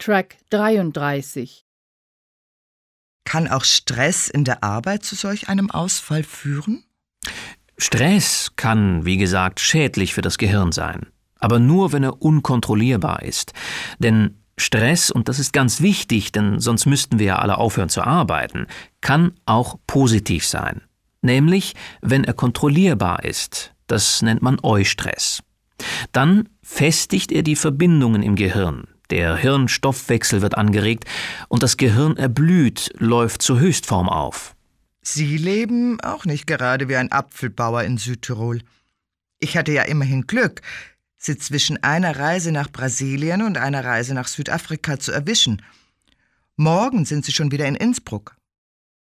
Track 33. Kann auch Stress in der Arbeit zu solch einem Ausfall führen? Stress kann, wie gesagt, schädlich für das Gehirn sein, aber nur, wenn er unkontrollierbar ist. Denn Stress, und das ist ganz wichtig, denn sonst müssten wir ja alle aufhören zu arbeiten, kann auch positiv sein. Nämlich, wenn er kontrollierbar ist. Das nennt man Eustress. Dann festigt er die Verbindungen im Gehirn. Der Hirnstoffwechsel wird angeregt und das Gehirn erblüht, läuft zur Höchstform auf. Sie leben auch nicht gerade wie ein Apfelbauer in Südtirol. Ich hatte ja immerhin Glück, Sie zwischen einer Reise nach Brasilien und einer Reise nach Südafrika zu erwischen. Morgen sind Sie schon wieder in Innsbruck.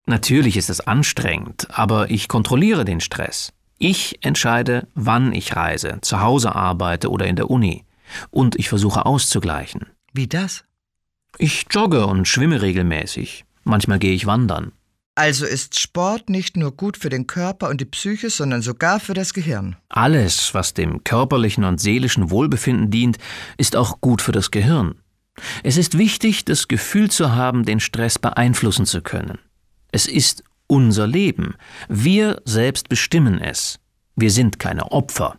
Natürlich ist es anstrengend, aber ich kontrolliere den Stress. Ich entscheide, wann ich reise, zu Hause arbeite oder in der Uni. Und ich versuche auszugleichen. Wie das? Ich jogge und schwimme regelmäßig. Manchmal gehe ich wandern. Also ist Sport nicht nur gut für den Körper und die Psyche, sondern sogar für das Gehirn. Alles, was dem körperlichen und seelischen Wohlbefinden dient, ist auch gut für das Gehirn. Es ist wichtig, das Gefühl zu haben, den Stress beeinflussen zu können. Es ist unser Leben. Wir selbst bestimmen es. Wir sind keine Opfer.